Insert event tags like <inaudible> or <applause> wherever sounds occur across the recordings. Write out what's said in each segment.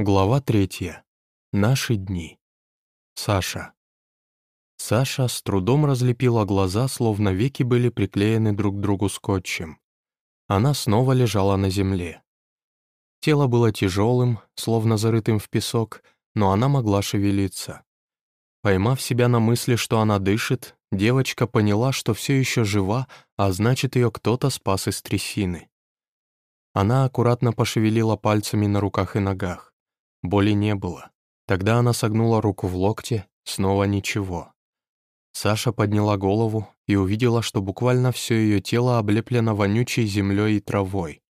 Глава третья. Наши дни. Саша. Саша с трудом разлепила глаза, словно веки были приклеены друг к другу скотчем. Она снова лежала на земле. Тело было тяжелым, словно зарытым в песок, но она могла шевелиться. Поймав себя на мысли, что она дышит, девочка поняла, что все еще жива, а значит, ее кто-то спас из трясины. Она аккуратно пошевелила пальцами на руках и ногах. Боли не было. Тогда она согнула руку в локте, снова ничего. Саша подняла голову и увидела, что буквально все ее тело облеплено вонючей землей и травой.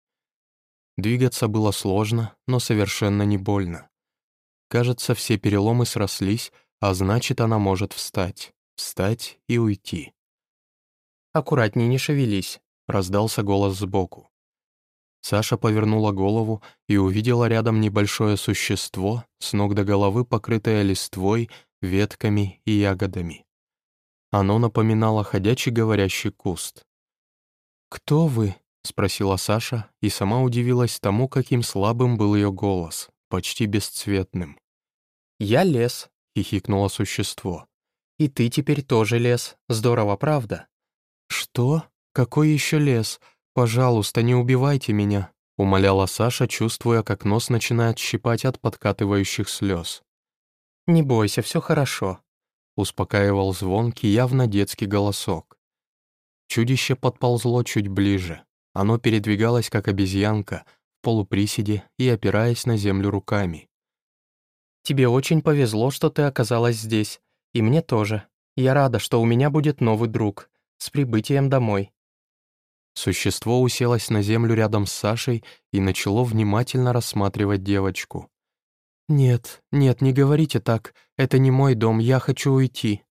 Двигаться было сложно, но совершенно не больно. Кажется, все переломы срослись, а значит, она может встать. Встать и уйти. «Аккуратней, не шевелись», — раздался голос сбоку. Саша повернула голову и увидела рядом небольшое существо, с ног до головы покрытое листвой, ветками и ягодами. Оно напоминало ходячий говорящий куст. «Кто вы?» — спросила Саша, и сама удивилась тому, каким слабым был ее голос, почти бесцветным. «Я лес», — хихикнуло существо. «И ты теперь тоже лес. Здорово, правда?» «Что? Какой еще лес? «Пожалуйста, не убивайте меня», — умоляла Саша, чувствуя, как нос начинает щипать от подкатывающих слез. «Не бойся, все хорошо», — успокаивал звонкий, явно детский голосок. Чудище подползло чуть ближе. Оно передвигалось, как обезьянка, в полуприседе и опираясь на землю руками. «Тебе очень повезло, что ты оказалась здесь. И мне тоже. Я рада, что у меня будет новый друг. С прибытием домой». Существо уселось на землю рядом с Сашей и начало внимательно рассматривать девочку. «Нет, нет, не говорите так. Это не мой дом, я хочу уйти».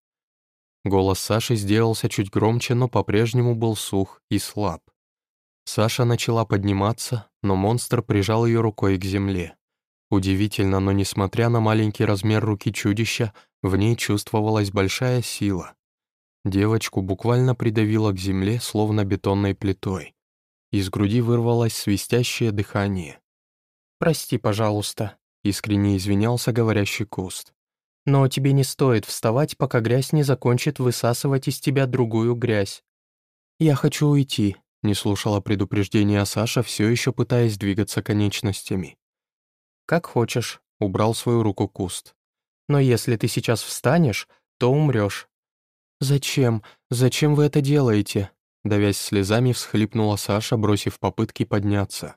Голос Саши сделался чуть громче, но по-прежнему был сух и слаб. Саша начала подниматься, но монстр прижал ее рукой к земле. Удивительно, но несмотря на маленький размер руки чудища, в ней чувствовалась большая сила. Девочку буквально придавило к земле, словно бетонной плитой. Из груди вырвалось свистящее дыхание. «Прости, пожалуйста», — искренне извинялся говорящий куст. «Но тебе не стоит вставать, пока грязь не закончит высасывать из тебя другую грязь». «Я хочу уйти», — не слушала предупреждения Саша, все еще пытаясь двигаться конечностями. «Как хочешь», — убрал свою руку куст. «Но если ты сейчас встанешь, то умрешь. «Зачем? Зачем вы это делаете?» Давясь слезами, всхлипнула Саша, бросив попытки подняться.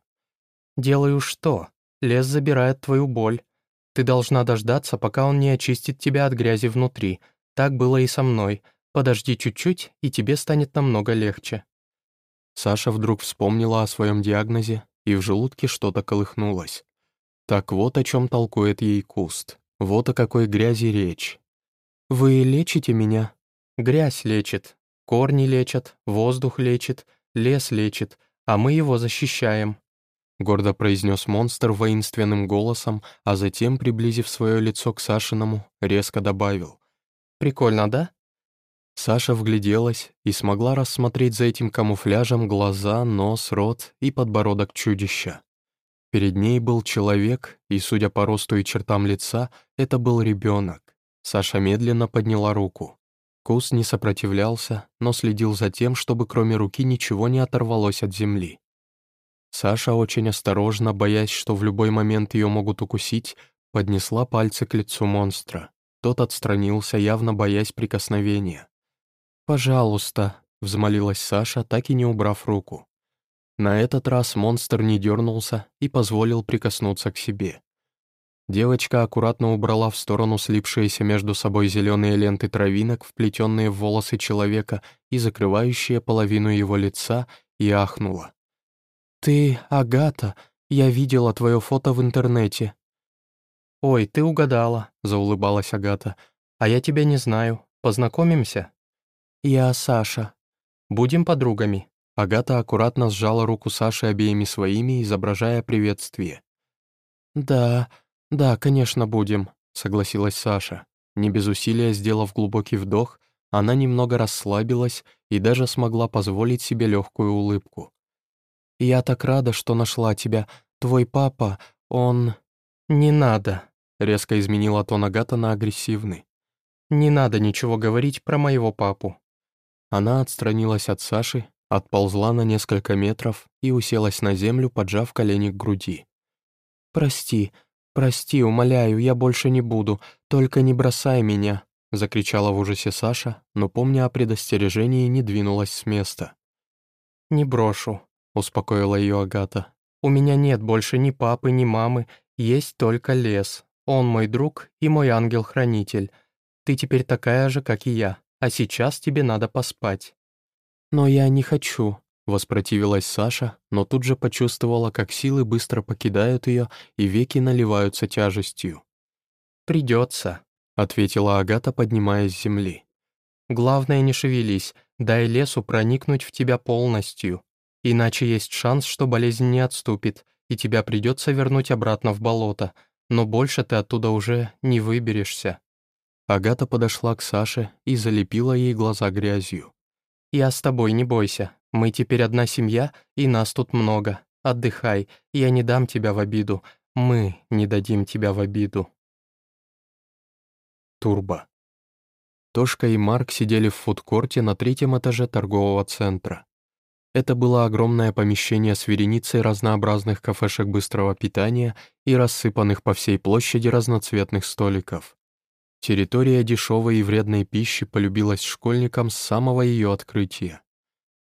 «Делаю что? Лес забирает твою боль. Ты должна дождаться, пока он не очистит тебя от грязи внутри. Так было и со мной. Подожди чуть-чуть, и тебе станет намного легче». Саша вдруг вспомнила о своем диагнозе, и в желудке что-то колыхнулось. Так вот о чем толкует ей куст. Вот о какой грязи речь. «Вы лечите меня?» Грязь лечит, корни лечат, воздух лечит, лес лечит, а мы его защищаем», — гордо произнес монстр воинственным голосом, а затем, приблизив свое лицо к Сашиному, резко добавил. «Прикольно, да?» Саша вгляделась и смогла рассмотреть за этим камуфляжем глаза, нос, рот и подбородок чудища. Перед ней был человек, и, судя по росту и чертам лица, это был ребенок. Саша медленно подняла руку. Кус не сопротивлялся, но следил за тем, чтобы кроме руки ничего не оторвалось от земли. Саша очень осторожно, боясь, что в любой момент ее могут укусить, поднесла пальцы к лицу монстра. Тот отстранился, явно боясь прикосновения. «Пожалуйста», — взмолилась Саша, так и не убрав руку. На этот раз монстр не дернулся и позволил прикоснуться к себе. Девочка аккуратно убрала в сторону слипшиеся между собой зеленые ленты травинок, вплетенные в волосы человека и закрывающие половину его лица, и ахнула. «Ты Агата, я видела твое фото в интернете». «Ой, ты угадала», — заулыбалась Агата. «А я тебя не знаю. Познакомимся?» «Я Саша. Будем подругами». Агата аккуратно сжала руку Саши обеими своими, изображая приветствие. «Да, «Да, конечно, будем», — согласилась Саша. Не без усилия сделав глубокий вдох, она немного расслабилась и даже смогла позволить себе легкую улыбку. «Я так рада, что нашла тебя. Твой папа, он...» «Не надо», — резко изменила тон Агата на агрессивный. «Не надо ничего говорить про моего папу». Она отстранилась от Саши, отползла на несколько метров и уселась на землю, поджав колени к груди. «Прости, прости, умоляю, я больше не буду, только не бросай меня», закричала в ужасе Саша, но, помня о предостережении, не двинулась с места. «Не брошу», — успокоила ее Агата. «У меня нет больше ни папы, ни мамы, есть только лес. Он мой друг и мой ангел-хранитель. Ты теперь такая же, как и я, а сейчас тебе надо поспать». «Но я не хочу», — воспротивилась Саша, но тут же почувствовала, как силы быстро покидают ее и веки наливаются тяжестью. «Придется», — ответила Агата, поднимаясь с земли. «Главное, не шевелись, дай лесу проникнуть в тебя полностью. Иначе есть шанс, что болезнь не отступит, и тебя придется вернуть обратно в болото, но больше ты оттуда уже не выберешься». Агата подошла к Саше и залепила ей глаза грязью. «Я с тобой, не бойся. Мы теперь одна семья, и нас тут много. Отдыхай, я не дам тебя в обиду. Мы не дадим тебя в обиду». Турбо. Тошка и Марк сидели в фудкорте на третьем этаже торгового центра. Это было огромное помещение с вереницей разнообразных кафешек быстрого питания и рассыпанных по всей площади разноцветных столиков. Территория дешевой и вредной пищи полюбилась школьникам с самого ее открытия.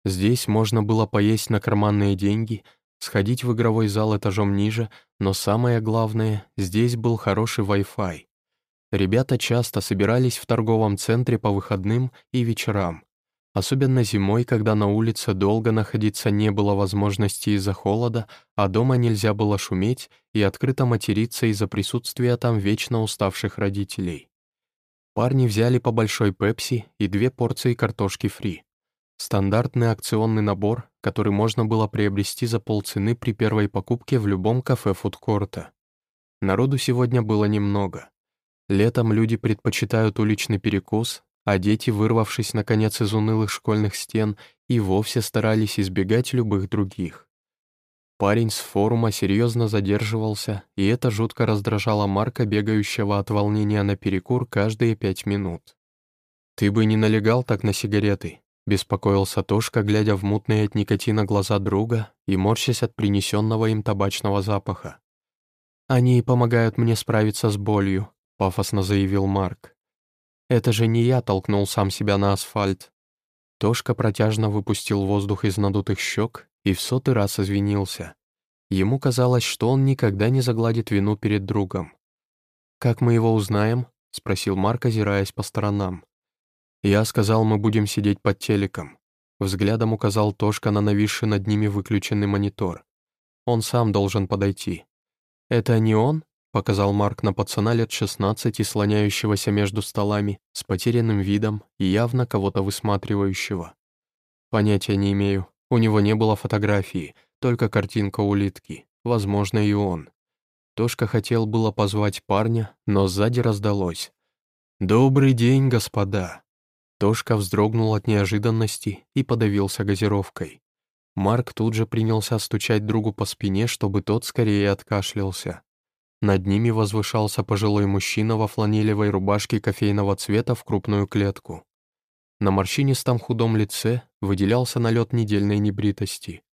Здесь можно было поесть на карманные деньги, сходить в игровой зал этажом ниже, но самое главное, здесь был хороший Wi-Fi. Ребята часто собирались в торговом центре по выходным и вечерам. Особенно зимой, когда на улице долго находиться не было возможности из-за холода, а дома нельзя было шуметь и открыто материться из-за присутствия там вечно уставших родителей. Парни взяли по большой пепси и две порции картошки фри. Стандартный акционный набор, который можно было приобрести за полцены при первой покупке в любом кафе фудкорта. Народу сегодня было немного. Летом люди предпочитают уличный перекус, а дети, вырвавшись наконец из унылых школьных стен, и вовсе старались избегать любых других. Парень с форума серьезно задерживался, и это жутко раздражало Марка, бегающего от волнения на перекур каждые пять минут. «Ты бы не налегал так на сигареты», — беспокоился Тошка, глядя в мутные от никотина глаза друга и морщась от принесенного им табачного запаха. «Они помогают мне справиться с болью», — пафосно заявил Марк. Это же не я толкнул сам себя на асфальт. Тошка протяжно выпустил воздух из надутых щек и в сотый раз извинился. Ему казалось, что он никогда не загладит вину перед другом. «Как мы его узнаем?» — спросил Марк, озираясь по сторонам. «Я сказал, мы будем сидеть под телеком». Взглядом указал Тошка на нависший над ними выключенный монитор. «Он сам должен подойти». «Это не он?» — показал Марк на пацана лет 16, слоняющегося между столами, с потерянным видом и явно кого-то высматривающего. «Понятия не имею. У него не было фотографии, только картинка улитки. Возможно, и он». Тошка хотел было позвать парня, но сзади раздалось. «Добрый день, господа!» Тошка вздрогнул от неожиданности и подавился газировкой. Марк тут же принялся стучать другу по спине, чтобы тот скорее откашлялся. Над ними возвышался пожилой мужчина во фланелевой рубашке кофейного цвета в крупную клетку. На морщинистом худом лице выделялся налет недельной небритости.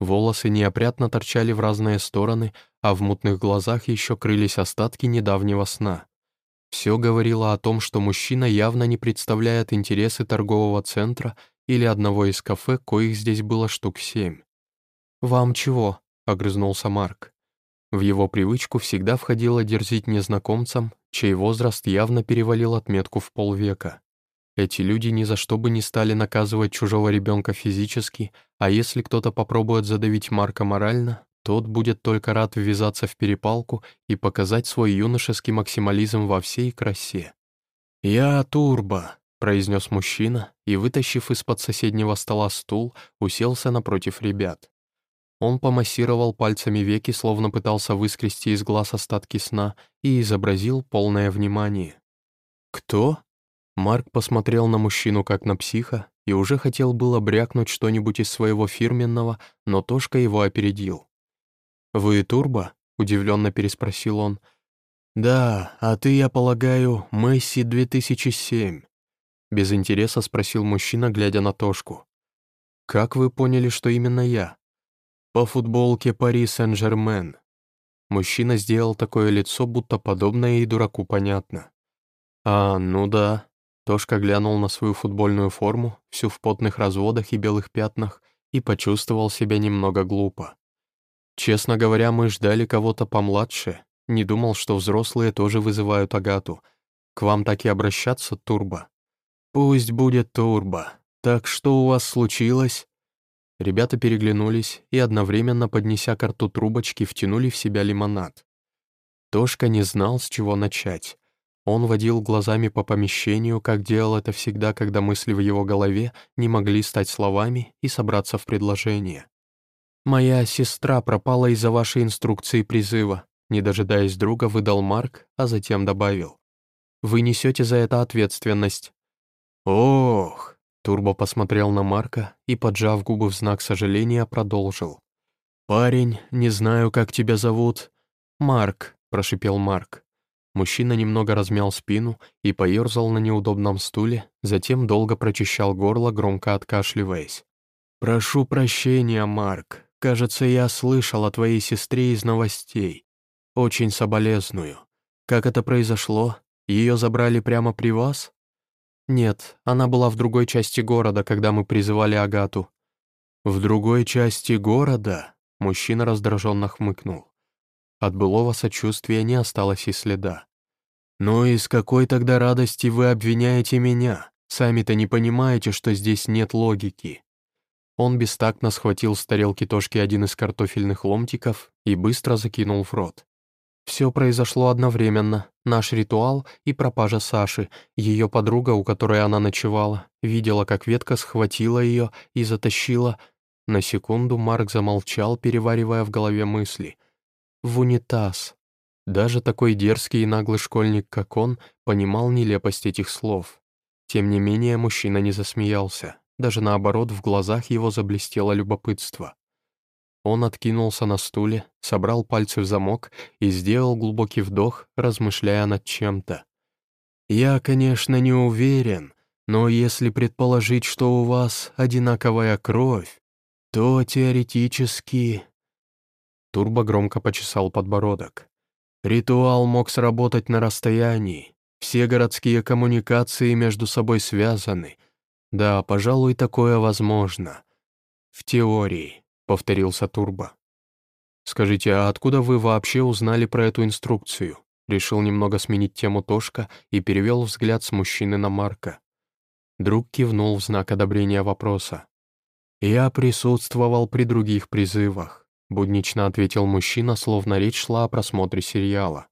Волосы неопрятно торчали в разные стороны, а в мутных глазах еще крылись остатки недавнего сна. Все говорило о том, что мужчина явно не представляет интересы торгового центра или одного из кафе, коих здесь было штук семь. «Вам чего?» — огрызнулся Марк. В его привычку всегда входило дерзить незнакомцам, чей возраст явно перевалил отметку в полвека. Эти люди ни за что бы не стали наказывать чужого ребенка физически, а если кто-то попробует задавить Марка морально, тот будет только рад ввязаться в перепалку и показать свой юношеский максимализм во всей красе. «Я Турбо», — произнес мужчина и, вытащив из-под соседнего стола стул, уселся напротив ребят. Он помассировал пальцами веки, словно пытался выскрести из глаз остатки сна, и изобразил полное внимание. «Кто?» Марк посмотрел на мужчину как на психа и уже хотел было брякнуть что-нибудь из своего фирменного, но Тошка его опередил. «Вы Турбо?» — удивленно переспросил он. «Да, а ты, я полагаю, Месси 2007?» Без интереса спросил мужчина, глядя на Тошку. «Как вы поняли, что именно я?» «По футболке Пари Сен-Жермен». Мужчина сделал такое лицо, будто подобное и дураку понятно. «А, ну да». Тошка глянул на свою футбольную форму, всю в потных разводах и белых пятнах, и почувствовал себя немного глупо. Честно говоря, мы ждали кого-то помладше, не думал, что взрослые тоже вызывают Агату. К вам так и обращаться, Турбо?» «Пусть будет Турбо. Так что у вас случилось?» Ребята переглянулись и, одновременно поднеся к рту трубочки, втянули в себя лимонад. Тошка не знал, с чего начать. Он водил глазами по помещению, как делал это всегда, когда мысли в его голове не могли стать словами и собраться в предложение. «Моя сестра пропала из-за вашей инструкции призыва. Не дожидаясь друга, выдал Марк, а затем добавил. «Вы несете за это ответственность». «Ох!» Турбо посмотрел на Марка и, поджав губы в знак сожаления, продолжил. «Парень, не знаю, как тебя зовут». «Марк», — прошипел Марк. Мужчина немного размял спину и поерзал на неудобном стуле, затем долго прочищал горло, громко откашливаясь. «Прошу прощения, Марк. Кажется, я слышал о твоей сестре из новостей. «Очень соболезную. Как это произошло? Ее забрали прямо при вас?» «Нет, она была в другой части города, когда мы призывали Агату». «В другой части города?» Мужчина раздраженно хмыкнул. От былого сочувствия не осталось и следа. «Ну и с какой тогда радости вы обвиняете меня? Сами-то не понимаете, что здесь нет логики». Он бестактно схватил с тарелки Тошки один из картофельных ломтиков и быстро закинул в рот. Все произошло одновременно. Наш ритуал и пропажа Саши. Ее подруга, у которой она ночевала, видела, как ветка схватила ее и затащила. На секунду Марк замолчал, переваривая в голове мысли. В унитаз. Даже такой дерзкий и наглый школьник, как он, понимал нелепость этих слов. Тем не менее, мужчина не засмеялся. Даже наоборот, в глазах его заблестело любопытство. Он откинулся на стуле, собрал пальцы в замок и сделал глубокий вдох, размышляя над чем-то. «Я, конечно, не уверен, но если предположить, что у вас одинаковая кровь, то теоретически...» Турбо громко почесал подбородок. «Ритуал мог сработать на расстоянии. Все городские коммуникации между собой связаны. Да, пожалуй, такое возможно. В теории». — повторился Турбо. «Скажите, а откуда вы вообще узнали про эту инструкцию?» Решил немного сменить тему Тошка и перевел взгляд с мужчины на Марка. Друг кивнул в знак одобрения вопроса. «Я присутствовал при других призывах», — буднично ответил мужчина, словно речь шла о просмотре сериала.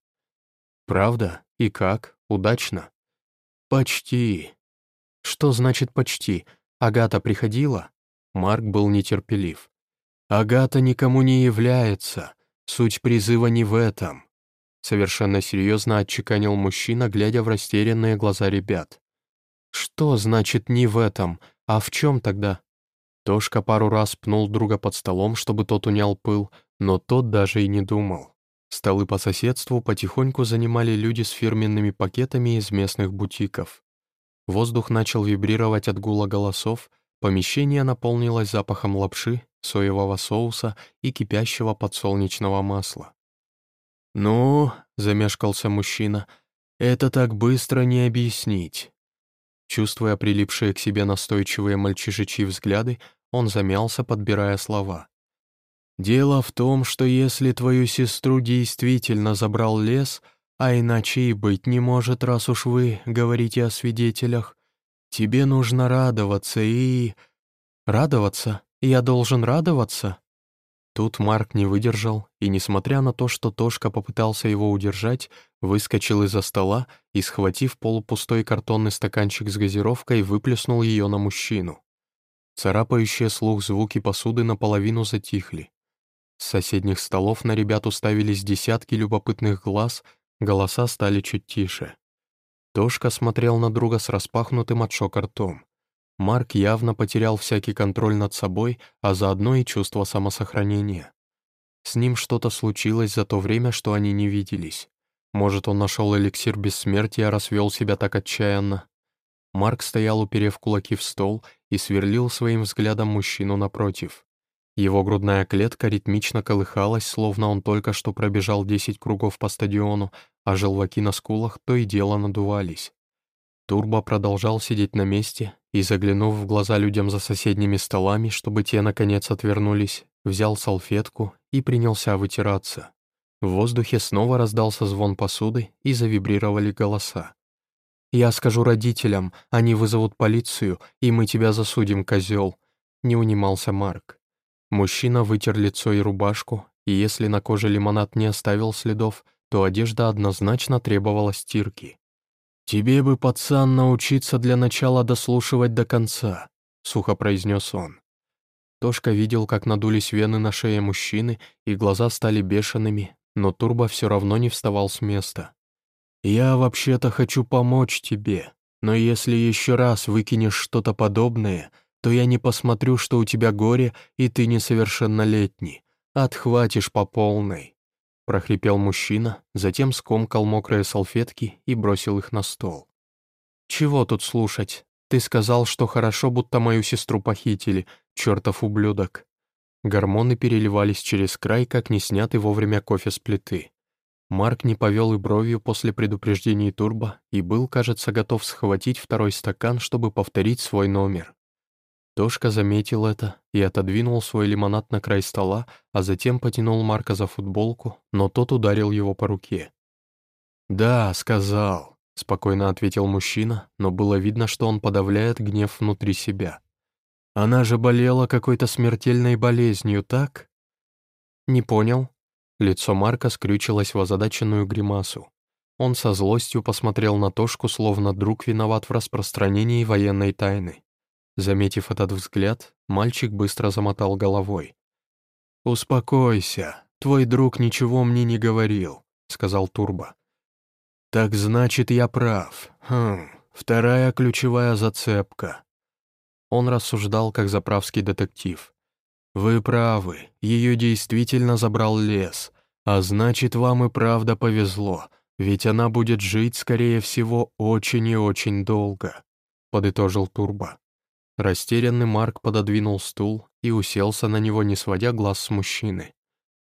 «Правда? И как? Удачно?» «Почти». «Что значит «почти»? Агата приходила?» Марк был нетерпелив. Агата никому не является. Суть призыва не в этом. Совершенно серьезно отчеканил мужчина, глядя в растерянные глаза ребят. «Что значит «не в этом», а в чем тогда?» Тошка пару раз пнул друга под столом, чтобы тот унял пыл, но тот даже и не думал. Столы по соседству потихоньку занимали люди с фирменными пакетами из местных бутиков. Воздух начал вибрировать от гула голосов, помещение наполнилось запахом лапши, соевого соуса и кипящего подсолнечного масла. «Ну», — замешкался мужчина, — «это так быстро не объяснить». Чувствуя прилипшие к себе настойчивые мальчишечьи взгляды, он замялся, подбирая слова. «Дело в том, что если твою сестру действительно забрал лес, а иначе и быть не может, раз уж вы говорите о свидетелях, тебе нужно радоваться и...» «Радоваться?» «Я должен радоваться?» Тут Марк не выдержал, и, несмотря на то, что Тошка попытался его удержать, выскочил из-за стола и, схватив полупустой картонный стаканчик с газировкой, выплеснул ее на мужчину. Царапающие слух звуки посуды наполовину затихли. С соседних столов на ребят уставились десятки любопытных глаз, голоса стали чуть тише. Тошка смотрел на друга с распахнутым от шока ртом. Марк явно потерял всякий контроль над собой, а заодно и чувство самосохранения. С ним что-то случилось за то время, что они не виделись. Может, он нашел эликсир бессмертия, раз вел себя так отчаянно. Марк стоял, уперев кулаки в стол, и сверлил своим взглядом мужчину напротив. Его грудная клетка ритмично колыхалась, словно он только что пробежал 10 кругов по стадиону, а желваки на скулах то и дело надувались. Турбо продолжал сидеть на месте и, заглянув в глаза людям за соседними столами, чтобы те, наконец, отвернулись, взял салфетку и принялся вытираться. В воздухе снова раздался звон посуды и завибрировали голоса. «Я скажу родителям, они вызовут полицию, и мы тебя засудим, козел», — не унимался Марк. Мужчина вытер лицо и рубашку, и если на коже лимонад не оставил следов, то одежда однозначно требовала стирки. «Тебе бы, пацан, научиться для начала дослушивать до конца», — сухо произнес он. Тошка видел, как надулись вены на шее мужчины, и глаза стали бешеными, но Турбо все равно не вставал с места. «Я вообще-то хочу помочь тебе, но если еще раз выкинешь что-то подобное, то я не посмотрю, что у тебя горе, и ты несовершеннолетний. Отхватишь по полной». Прохрипел мужчина, затем скомкал мокрые салфетки и бросил их на стол. «Чего тут слушать? Ты сказал, что хорошо, будто мою сестру похитили, чертов ублюдок». Гормоны переливались через край, как не снятый вовремя кофе с плиты. Марк не повел и бровью после предупреждений Турбо и был, кажется, готов схватить второй стакан, чтобы повторить свой номер. Тошка заметил это и отодвинул свой лимонад на край стола, а затем потянул Марка за футболку, но тот ударил его по руке. «Да, сказал», — спокойно ответил мужчина, но было видно, что он подавляет гнев внутри себя. «Она же болела какой-то смертельной болезнью, так?» «Не понял». Лицо Марка скрючилось в озадаченную гримасу. Он со злостью посмотрел на Тошку, словно друг виноват в распространении военной тайны. Заметив этот взгляд, мальчик быстро замотал головой. «Успокойся, твой друг ничего мне не говорил», — сказал Турбо. «Так значит, я прав. Хм, вторая ключевая зацепка». Он рассуждал, как заправский детектив. «Вы правы, ее действительно забрал лес, а значит, вам и правда повезло, ведь она будет жить, скорее всего, очень и очень долго», — подытожил Турбо. Растерянный Марк пододвинул стул и уселся на него, не сводя глаз с мужчины.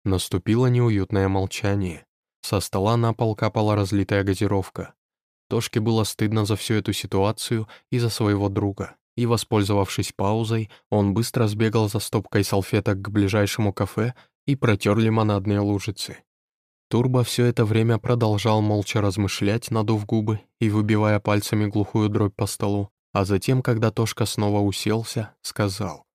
Наступило неуютное молчание. Со стола на пол капала разлитая газировка. Тошке было стыдно за всю эту ситуацию и за своего друга, и, воспользовавшись паузой, он быстро сбегал за стопкой салфеток к ближайшему кафе и протер лимонадные лужицы. Турбо все это время продолжал молча размышлять, надув губы и выбивая пальцами глухую дробь по столу, а затем, когда Тошка снова уселся, сказал.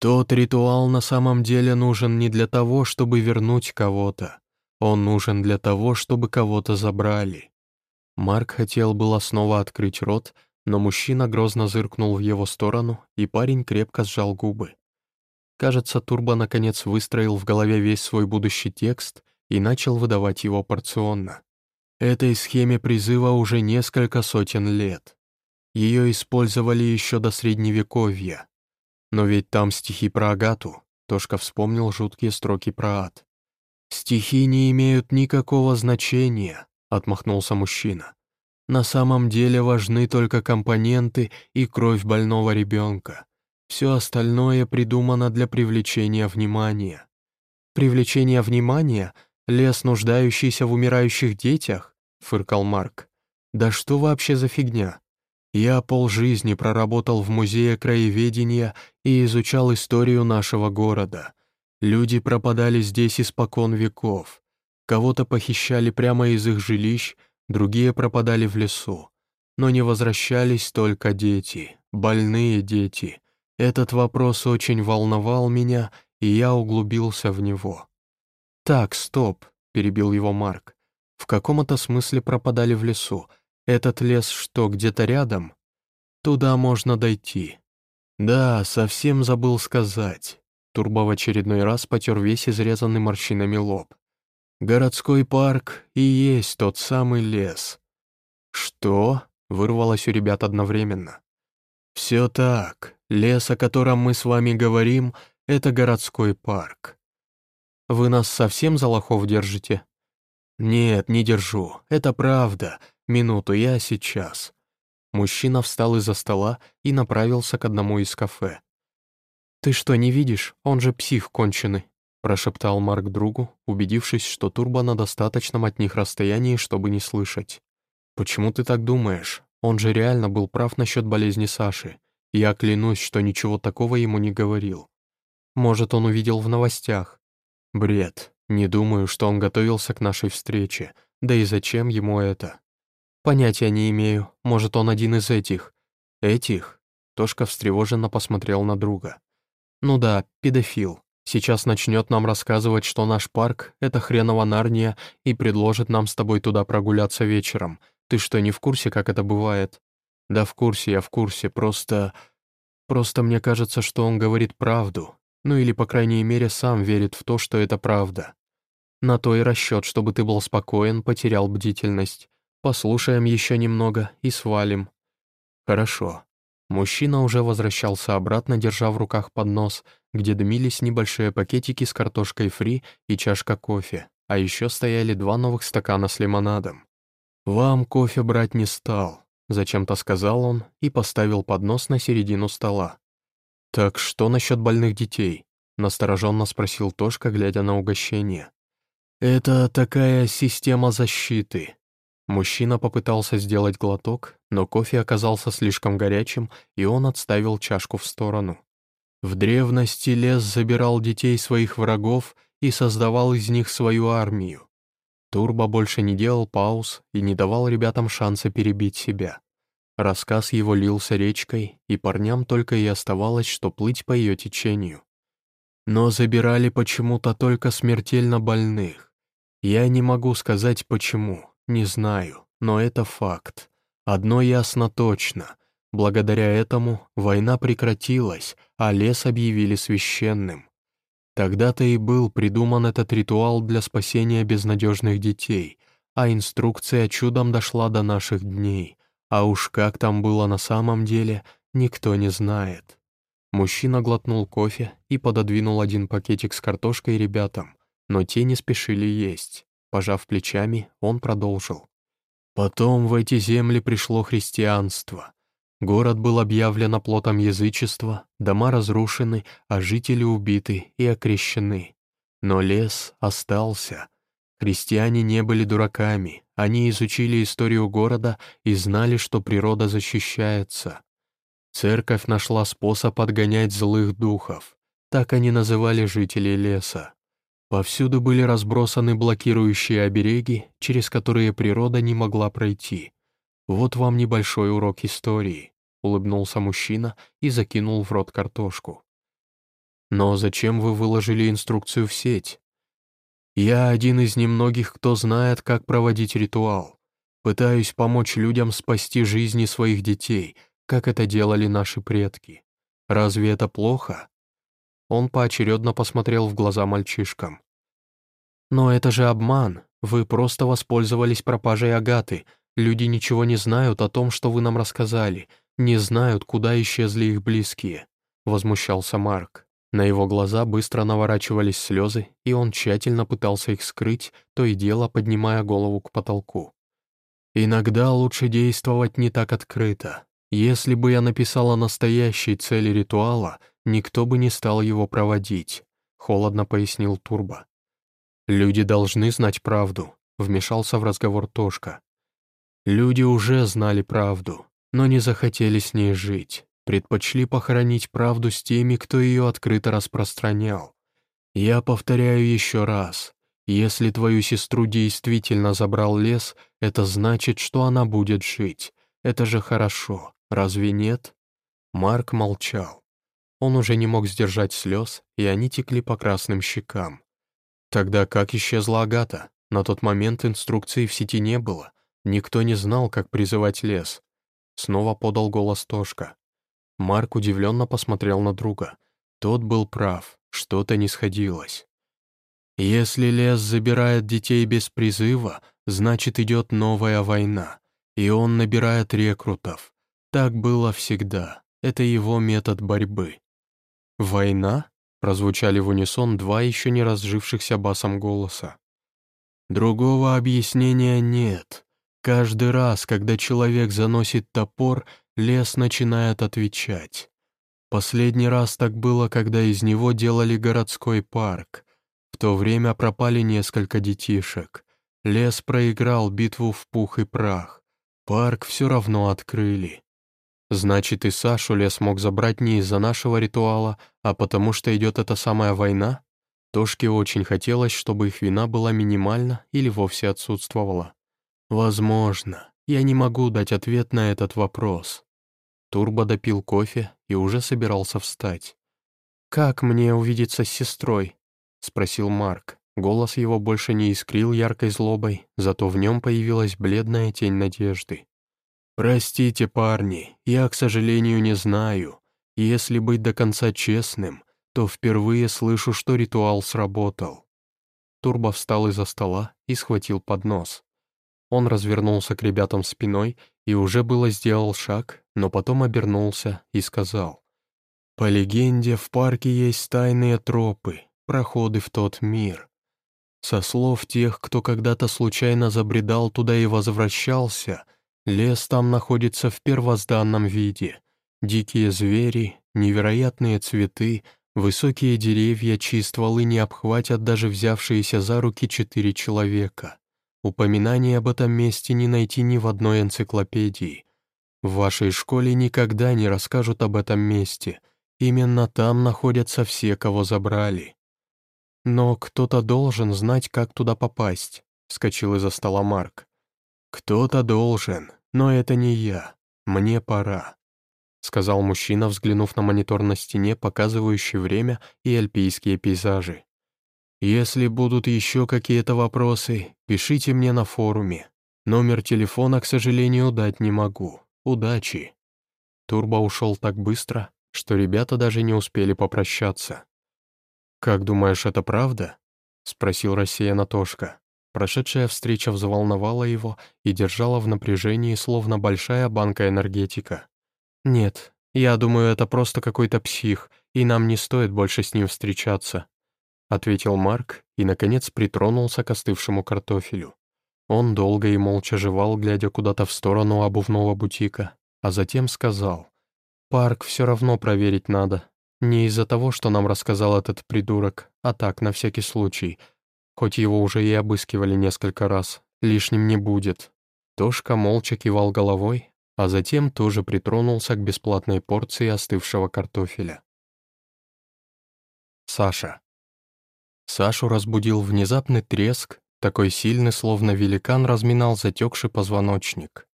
«Тот ритуал на самом деле нужен не для того, чтобы вернуть кого-то. Он нужен для того, чтобы кого-то забрали». Марк хотел было снова открыть рот, но мужчина грозно зыркнул в его сторону, и парень крепко сжал губы. Кажется, Турбо наконец выстроил в голове весь свой будущий текст и начал выдавать его порционно. Этой схеме призыва уже несколько сотен лет. Ее использовали еще до Средневековья. Но ведь там стихи про Агату. Тошка вспомнил жуткие строки про ад. «Стихи не имеют никакого значения», — отмахнулся мужчина. «На самом деле важны только компоненты и кровь больного ребенка. Все остальное придумано для привлечения внимания». «Привлечение внимания? Лес, нуждающийся в умирающих детях?» — фыркал Марк. «Да что вообще за фигня? Я полжизни проработал в музее краеведения и изучал историю нашего города. Люди пропадали здесь испокон веков. Кого-то похищали прямо из их жилищ, другие пропадали в лесу. Но не возвращались только дети, больные дети. Этот вопрос очень волновал меня, и я углубился в него. «Так, стоп», — перебил его Марк. «В каком-то смысле пропадали в лесу. Этот лес что, где-то рядом? Туда можно дойти. Да, совсем забыл сказать. Турбо в очередной раз потер весь изрезанный морщинами лоб. Городской парк и есть тот самый лес. Что? Вырвалось у ребят одновременно. Все так. Лес, о котором мы с вами говорим, это городской парк. Вы нас совсем за лохов держите?» «Нет, не держу. Это правда. Минуту, я сейчас». Мужчина встал из-за стола и направился к одному из кафе. «Ты что, не видишь? Он же псих конченый», — прошептал Марк другу, убедившись, что Турбо на достаточном от них расстоянии, чтобы не слышать. «Почему ты так думаешь? Он же реально был прав насчет болезни Саши. Я клянусь, что ничего такого ему не говорил. Может, он увидел в новостях. Бред. Не думаю, что он готовился к нашей встрече. Да и зачем ему это? Понятия не имею. Может, он один из этих. Этих? Тошка встревоженно посмотрел на друга. Ну да, педофил. Сейчас начнет нам рассказывать, что наш парк — это хренова Нарния, и предложит нам с тобой туда прогуляться вечером. Ты что, не в курсе, как это бывает? Да в курсе, я в курсе, просто... Просто мне кажется, что он говорит правду. Ну или, по крайней мере, сам верит в то, что это правда. На то и расчет, чтобы ты был спокоен, потерял бдительность. Послушаем еще немного и свалим. Хорошо. Мужчина уже возвращался обратно, держа в руках поднос, где дымились небольшие пакетики с картошкой фри и чашка кофе, а еще стояли два новых стакана с лимонадом. «Вам кофе брать не стал», — зачем-то сказал он и поставил поднос на середину стола. «Так что насчет больных детей?» — настороженно спросил Тошка, глядя на угощение. «Это такая система защиты». Мужчина попытался сделать глоток, но кофе оказался слишком горячим, и он отставил чашку в сторону. В древности лес забирал детей своих врагов и создавал из них свою армию. Турбо больше не делал пауз и не давал ребятам шанса перебить себя. Рассказ его лился речкой, и парням только и оставалось, что плыть по ее течению. Но забирали почему-то только смертельно больных. Я не могу сказать почему, не знаю, но это факт. Одно ясно точно. Благодаря этому война прекратилась, а лес объявили священным. Тогда-то и был придуман этот ритуал для спасения безнадежных детей, а инструкция чудом дошла до наших дней. А уж как там было на самом деле, никто не знает. Мужчина глотнул кофе и пододвинул один пакетик с картошкой ребятам но те не спешили есть. Пожав плечами, он продолжил. Потом в эти земли пришло христианство. Город был объявлен оплотом язычества, дома разрушены, а жители убиты и окрещены. Но лес остался. Христиане не были дураками, они изучили историю города и знали, что природа защищается. Церковь нашла способ отгонять злых духов. Так они называли жителей леса. Повсюду были разбросаны блокирующие обереги, через которые природа не могла пройти. «Вот вам небольшой урок истории», — улыбнулся мужчина и закинул в рот картошку. «Но зачем вы выложили инструкцию в сеть?» «Я один из немногих, кто знает, как проводить ритуал. Пытаюсь помочь людям спасти жизни своих детей, как это делали наши предки. Разве это плохо?» Он поочередно посмотрел в глаза мальчишкам. «Но это же обман. Вы просто воспользовались пропажей Агаты. Люди ничего не знают о том, что вы нам рассказали. Не знают, куда исчезли их близкие», — возмущался Марк. На его глаза быстро наворачивались слезы, и он тщательно пытался их скрыть, то и дело поднимая голову к потолку. «Иногда лучше действовать не так открыто. Если бы я написала настоящей цели ритуала, никто бы не стал его проводить», — холодно пояснил Турбо. «Люди должны знать правду», — вмешался в разговор Тошка. «Люди уже знали правду, но не захотели с ней жить, предпочли похоронить правду с теми, кто ее открыто распространял. Я повторяю еще раз, если твою сестру действительно забрал лес, это значит, что она будет жить. Это же хорошо, разве нет?» Марк молчал. Он уже не мог сдержать слез, и они текли по красным щекам. Тогда как исчезла Агата? На тот момент инструкции в сети не было. Никто не знал, как призывать лес. Снова подал голос Тошка. Марк удивленно посмотрел на друга. Тот был прав, что-то не сходилось. Если лес забирает детей без призыва, значит идет новая война, и он набирает рекрутов. Так было всегда, это его метод борьбы. «Война?» прозвучали в унисон два еще не разжившихся басом голоса. Другого объяснения нет. Каждый раз, когда человек заносит топор, лес начинает отвечать. Последний раз так было, когда из него делали городской парк. В то время пропали несколько детишек. Лес проиграл битву в пух и прах. Парк все равно открыли. Значит, и Сашу лес мог забрать не из-за нашего ритуала, а потому что идет эта самая война? Тошке очень хотелось, чтобы их вина была минимальна или вовсе отсутствовала. Возможно. Я не могу дать ответ на этот вопрос. Турбо допил кофе и уже собирался встать. «Как мне увидеться с сестрой?» — спросил Марк. Голос его больше не искрил яркой злобой, зато в нем появилась бледная тень надежды. «Простите, парни, я, к сожалению, не знаю. Если быть до конца честным, то впервые слышу, что ритуал сработал». Турбо встал из-за стола и схватил поднос. Он развернулся к ребятам спиной и уже было сделал шаг, но потом обернулся и сказал. «По легенде, в парке есть тайные тропы, проходы в тот мир. Со слов тех, кто когда-то случайно забредал туда и возвращался — Лес там находится в первозданном виде. Дикие звери, невероятные цветы, высокие деревья, чьи стволы не обхватят даже взявшиеся за руки четыре человека. Упоминаний об этом месте не найти ни в одной энциклопедии. В вашей школе никогда не расскажут об этом месте. Именно там находятся все, кого забрали. Но кто-то должен знать, как туда попасть, — вскочил из-за стола Марк. «Кто-то должен, но это не я. Мне пора», — сказал мужчина, взглянув на монитор на стене, показывающий время и альпийские пейзажи. «Если будут еще какие-то вопросы, пишите мне на форуме. Номер телефона, к сожалению, дать не могу. Удачи». Турбо ушел так быстро, что ребята даже не успели попрощаться. «Как думаешь, это правда?» — спросил рассеянно Тошка. Прошедшая встреча взволновала его и держала в напряжении, словно большая банка энергетика. «Нет, я думаю, это просто какой-то псих, и нам не стоит больше с ним встречаться», ответил Марк и, наконец, притронулся к остывшему картофелю. Он долго и молча жевал, глядя куда-то в сторону обувного бутика, а затем сказал, «Парк все равно проверить надо. Не из-за того, что нам рассказал этот придурок, а так, на всякий случай, Хоть его уже и обыскивали несколько раз, лишним не будет. Тошка молча кивал головой, а затем тоже притронулся к бесплатной порции остывшего картофеля. Саша. Сашу разбудил внезапный треск, такой сильный, словно великан разминал затекший позвоночник.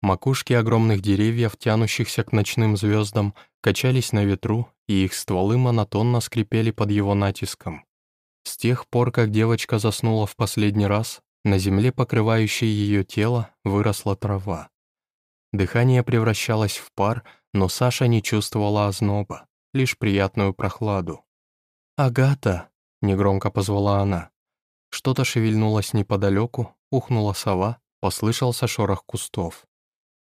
Макушки огромных деревьев, тянущихся к ночным звездам, качались на ветру, и их стволы монотонно скрипели под его натиском. С тех пор, как девочка заснула в последний раз, на земле, покрывающей ее тело, выросла трава. Дыхание превращалось в пар, но Саша не чувствовала озноба, лишь приятную прохладу. «Агата!» — негромко позвала она. Что-то шевельнулось неподалеку, ухнула сова, послышался шорох кустов.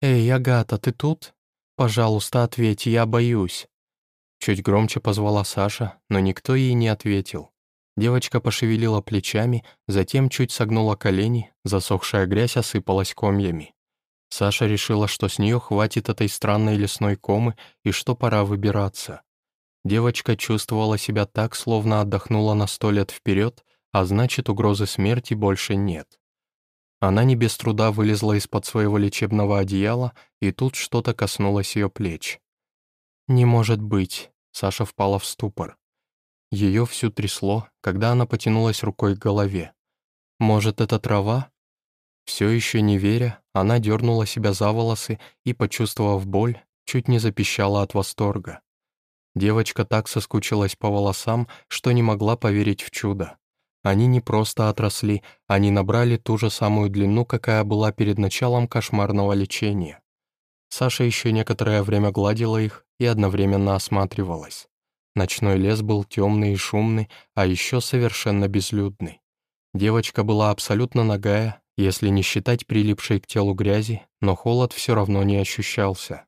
«Эй, Агата, ты тут? Пожалуйста, ответь, я боюсь». Чуть громче позвала Саша, но никто ей не ответил. Девочка пошевелила плечами, затем чуть согнула колени, засохшая грязь осыпалась комьями. Саша решила, что с нее хватит этой странной лесной комы и что пора выбираться. Девочка чувствовала себя так, словно отдохнула на сто лет вперед, а значит, угрозы смерти больше нет. Она не без труда вылезла из-под своего лечебного одеяла, и тут что-то коснулось ее плеч. «Не может быть», — Саша впала в ступор. Ее всю трясло, когда она потянулась рукой к голове. «Может, это трава?» Все еще не веря, она дернула себя за волосы и, почувствовав боль, чуть не запищала от восторга. Девочка так соскучилась по волосам, что не могла поверить в чудо. Они не просто отросли, они набрали ту же самую длину, какая была перед началом кошмарного лечения. Саша еще некоторое время гладила их и одновременно осматривалась. Ночной лес был темный и шумный, а еще совершенно безлюдный. Девочка была абсолютно нагая, если не считать прилипшей к телу грязи, но холод все равно не ощущался.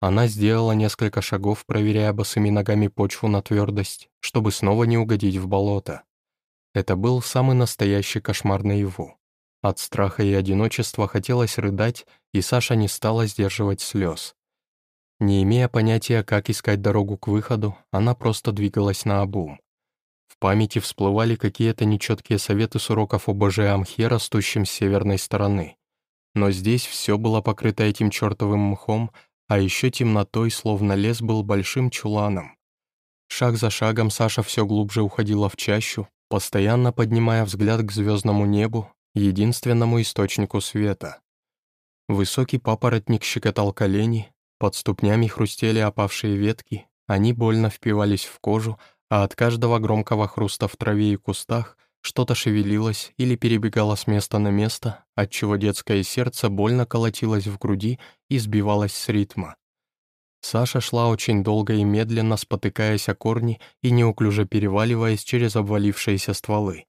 Она сделала несколько шагов, проверяя босыми ногами почву на твердость, чтобы снова не угодить в болото. Это был самый настоящий кошмар наяву. От страха и одиночества хотелось рыдать, и Саша не стала сдерживать слез. Не имея понятия, как искать дорогу к выходу, она просто двигалась на обум. В памяти всплывали какие-то нечеткие советы с уроков ОБЖ Амхе, растущим с северной стороны. Но здесь все было покрыто этим чертовым мхом, а еще темнотой, словно лес был большим чуланом. Шаг за шагом Саша все глубже уходила в чащу, постоянно поднимая взгляд к звездному небу, единственному источнику света. Высокий папоротник щекотал колени, под ступнями хрустели опавшие ветки, они больно впивались в кожу, а от каждого громкого хруста в траве и кустах что-то шевелилось или перебегало с места на место, отчего детское сердце больно колотилось в груди и сбивалось с ритма. Саша шла очень долго и медленно, спотыкаясь о корни и неуклюже переваливаясь через обвалившиеся стволы.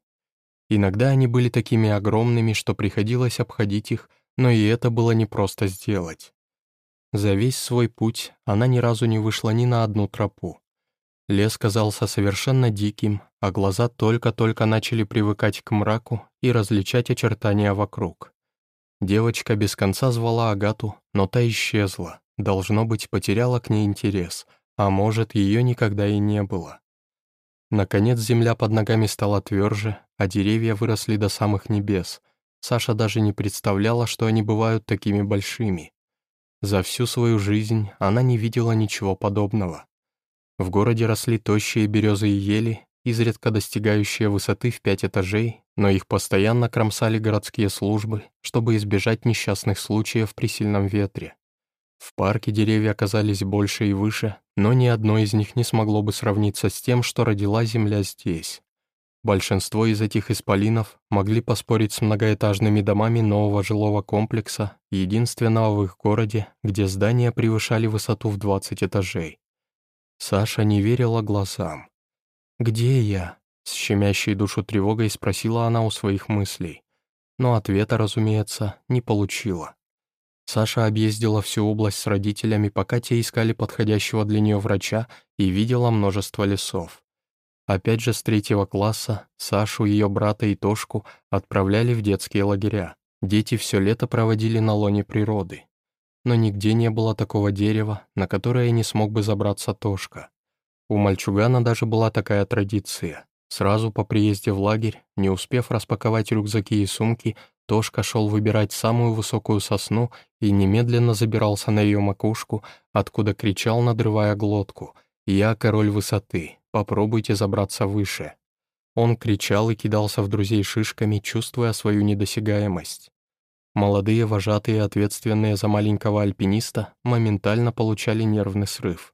Иногда они были такими огромными, что приходилось обходить их, но и это было непросто сделать. За весь свой путь она ни разу не вышла ни на одну тропу. Лес казался совершенно диким, а глаза только-только начали привыкать к мраку и различать очертания вокруг. Девочка без конца звала Агату, но та исчезла, должно быть, потеряла к ней интерес, а может, ее никогда и не было. Наконец земля под ногами стала тверже, а деревья выросли до самых небес. Саша даже не представляла, что они бывают такими большими. За всю свою жизнь она не видела ничего подобного. В городе росли тощие березы и ели, изредка достигающие высоты в пять этажей, но их постоянно кромсали городские службы, чтобы избежать несчастных случаев при сильном ветре. В парке деревья оказались больше и выше, но ни одно из них не смогло бы сравниться с тем, что родила земля здесь. Большинство из этих исполинов могли поспорить с многоэтажными домами нового жилого комплекса, единственного в их городе, где здания превышали высоту в 20 этажей. Саша не верила глазам. «Где я?» — с щемящей душу тревогой спросила она у своих мыслей. Но ответа, разумеется, не получила. Саша объездила всю область с родителями, пока те искали подходящего для нее врача и видела множество лесов. Опять же с третьего класса Сашу, ее брата и Тошку отправляли в детские лагеря. Дети все лето проводили на лоне природы но нигде не было такого дерева, на которое не смог бы забраться Тошка. У мальчугана даже была такая традиция. Сразу по приезде в лагерь, не успев распаковать рюкзаки и сумки, Тошка шел выбирать самую высокую сосну и немедленно забирался на ее макушку, откуда кричал, надрывая глотку «Я король высоты, попробуйте забраться выше». Он кричал и кидался в друзей шишками, чувствуя свою недосягаемость. Молодые вожатые, ответственные за маленького альпиниста, моментально получали нервный срыв.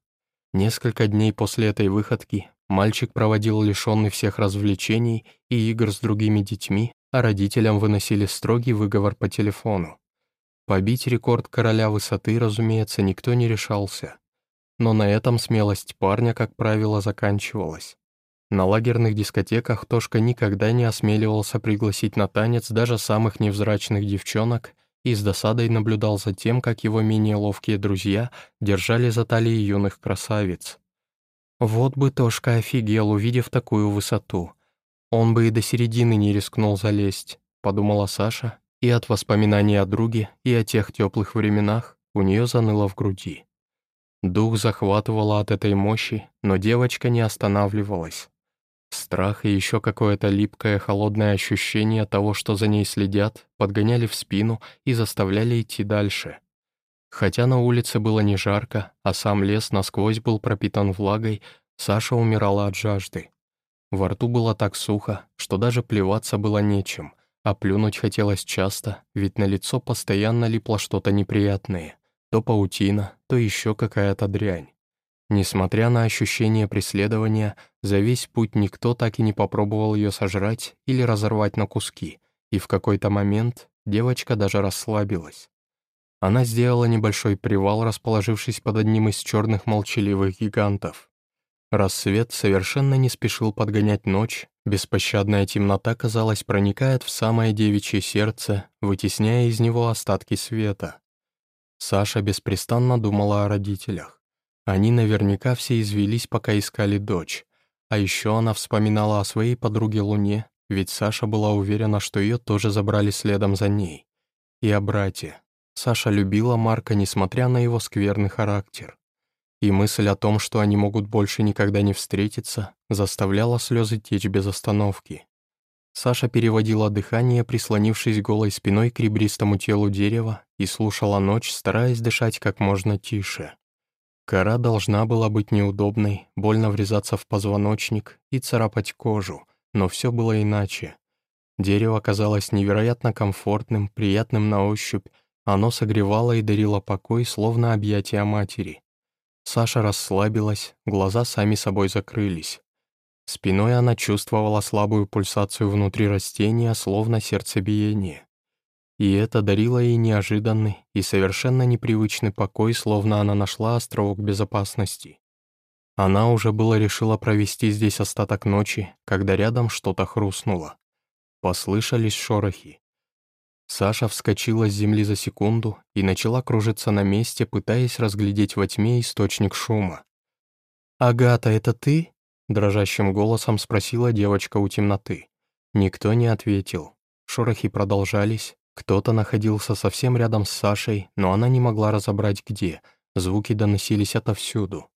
Несколько дней после этой выходки мальчик проводил лишенный всех развлечений и игр с другими детьми, а родителям выносили строгий выговор по телефону. Побить рекорд короля высоты, разумеется, никто не решался. Но на этом смелость парня, как правило, заканчивалась. На лагерных дискотеках Тошка никогда не осмеливался пригласить на танец даже самых невзрачных девчонок и с досадой наблюдал за тем, как его менее ловкие друзья держали за талии юных красавиц. Вот бы Тошка офигел, увидев такую высоту. Он бы и до середины не рискнул залезть, подумала Саша, и от воспоминаний о друге и о тех теплых временах у нее заныло в груди. Дух захватывало от этой мощи, но девочка не останавливалась. Страх и еще какое-то липкое холодное ощущение того, что за ней следят, подгоняли в спину и заставляли идти дальше. Хотя на улице было не жарко, а сам лес насквозь был пропитан влагой, Саша умирала от жажды. Во рту было так сухо, что даже плеваться было нечем, а плюнуть хотелось часто, ведь на лицо постоянно липло что-то неприятное. То паутина, то еще какая-то дрянь. Несмотря на ощущение преследования, за весь путь никто так и не попробовал ее сожрать или разорвать на куски, и в какой-то момент девочка даже расслабилась. Она сделала небольшой привал, расположившись под одним из черных молчаливых гигантов. Рассвет совершенно не спешил подгонять ночь, беспощадная темнота, казалось, проникает в самое девичье сердце, вытесняя из него остатки света. Саша беспрестанно думала о родителях. Они наверняка все извелись, пока искали дочь. А еще она вспоминала о своей подруге Луне, ведь Саша была уверена, что ее тоже забрали следом за ней. И о брате. Саша любила Марка, несмотря на его скверный характер. И мысль о том, что они могут больше никогда не встретиться, заставляла слезы течь без остановки. Саша переводила дыхание, прислонившись голой спиной к ребристому телу дерева, и слушала ночь, стараясь дышать как можно тише. Кора должна была быть неудобной, больно врезаться в позвоночник и царапать кожу, но все было иначе. Дерево казалось невероятно комфортным, приятным на ощупь, оно согревало и дарило покой, словно объятия матери. Саша расслабилась, глаза сами собой закрылись. Спиной она чувствовала слабую пульсацию внутри растения, словно сердцебиение. И это дарило ей неожиданный и совершенно непривычный покой, словно она нашла островок безопасности. Она уже было решила провести здесь остаток ночи, когда рядом что-то хрустнуло. Послышались шорохи. Саша вскочила с земли за секунду и начала кружиться на месте, пытаясь разглядеть во тьме источник шума. «Агата, это ты?» Дрожащим голосом спросила девочка у темноты. Никто не ответил. Шорохи продолжались. Кто-то находился совсем рядом с Сашей, но она не могла разобрать где. Звуки доносились отовсюду.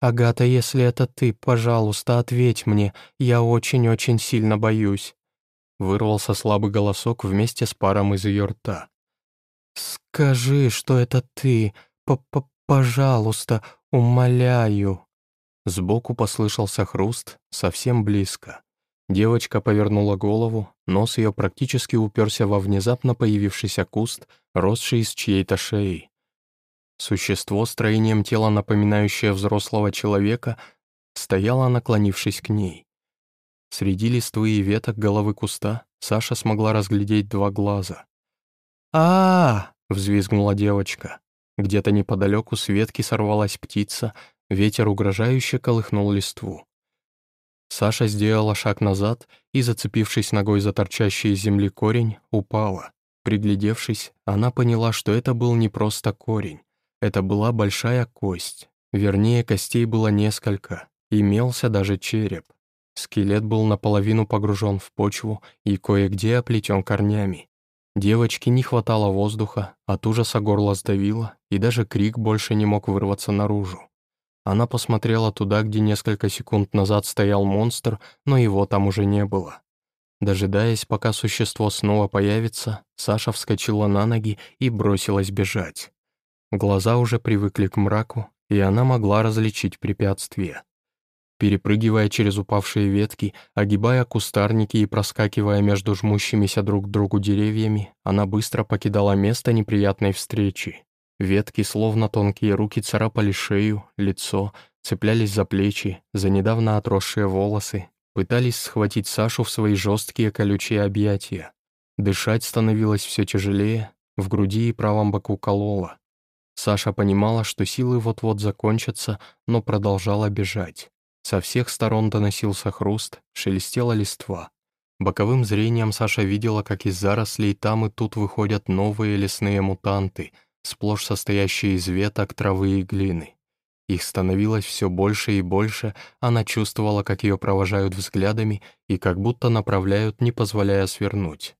«Агата, если это ты, пожалуйста, ответь мне. Я очень-очень сильно боюсь». Вырвался слабый голосок вместе с паром из ее рта. «Скажи, что это ты. П -п Пожалуйста, умоляю». Сбоку послышался хруст, совсем близко. Девочка повернула голову, нос ее практически уперся во внезапно появившийся куст, росший из чьей-то шеи. Существо, строением тела напоминающее взрослого человека, стояло, наклонившись к ней. Среди листвы и веток головы куста Саша смогла разглядеть два глаза. а, -а, -а взвизгнула девочка. Где-то неподалеку с ветки сорвалась птица, Ветер угрожающе колыхнул листву. Саша сделала шаг назад и, зацепившись ногой за торчащий из земли корень, упала. Приглядевшись, она поняла, что это был не просто корень. Это была большая кость. Вернее, костей было несколько. Имелся даже череп. Скелет был наполовину погружен в почву и кое-где оплетен корнями. Девочке не хватало воздуха, от ужаса горло сдавило, и даже крик больше не мог вырваться наружу. Она посмотрела туда, где несколько секунд назад стоял монстр, но его там уже не было. Дожидаясь, пока существо снова появится, Саша вскочила на ноги и бросилась бежать. Глаза уже привыкли к мраку, и она могла различить препятствия. Перепрыгивая через упавшие ветки, огибая кустарники и проскакивая между жмущимися друг к другу деревьями, она быстро покидала место неприятной встречи. Ветки, словно тонкие руки, царапали шею, лицо, цеплялись за плечи, за недавно отросшие волосы, пытались схватить Сашу в свои жесткие колючие объятия. Дышать становилось все тяжелее, в груди и правом боку кололо. Саша понимала, что силы вот-вот закончатся, но продолжала бежать. Со всех сторон доносился хруст, шелестела листва. Боковым зрением Саша видела, как из зарослей там и тут выходят новые лесные мутанты — сплошь состоящие из веток, травы и глины. Их становилось все больше и больше, она чувствовала, как ее провожают взглядами и как будто направляют, не позволяя свернуть.